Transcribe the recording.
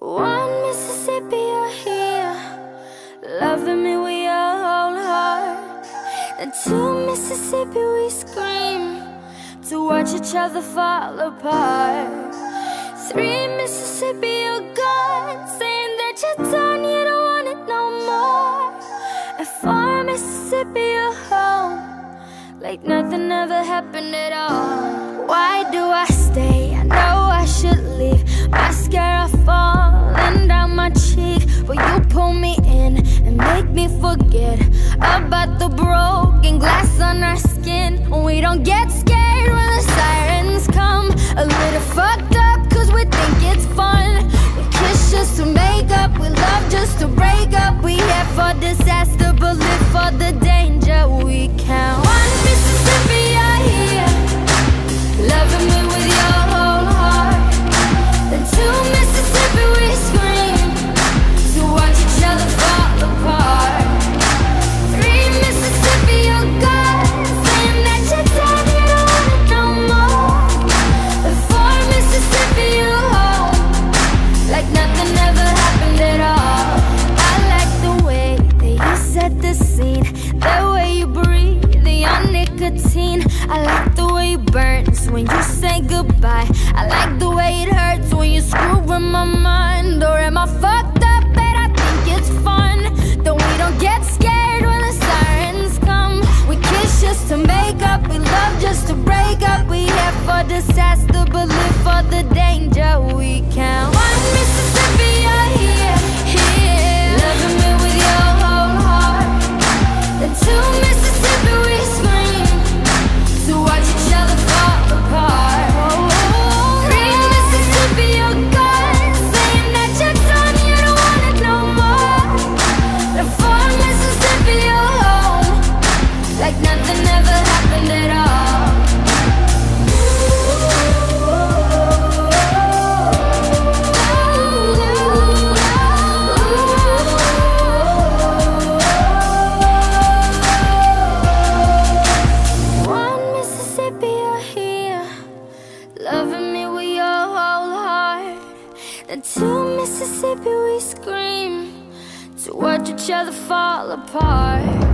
One Mississippi, you're here, loving me with your whole heart. And two Mississippi, we scream to watch each other fall apart. Three Mississippi, you're gone, saying that you're done, you don't want it no more. And four Mississippi, you're home, like nothing ever happened at all. Why do I stay? I know I should leave. Mascara pull me in and make me forget about the broken glass on our skin. We don't get scared when the sirens come. A little fucked up. when you say goodbye. I like the way it hurts. Two Mississippi we scream To watch each other fall apart.